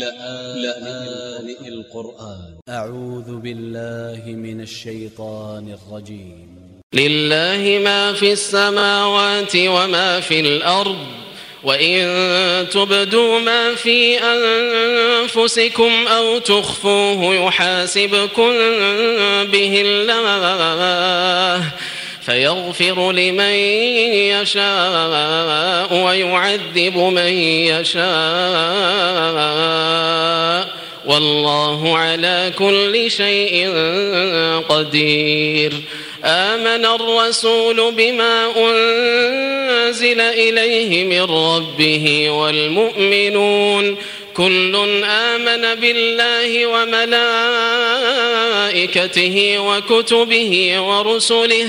لآن القرآن. أ ع و ذ ب ا ل ل ه من ا ل ش ي ط ا ن ا ل ج ي م لله ما في السماوات وما في الأرض وإن تبدوا ما في أنفسكم أو تخفوه يحاسبكم به الله. فيغفر لمن يشاء ويعذب من يشاء والله على كل شيء قدير. آمن الرسول بما أنزل إليه من ربه والمؤمنون. كل آمن بالله وملائكته وكتبه ورسله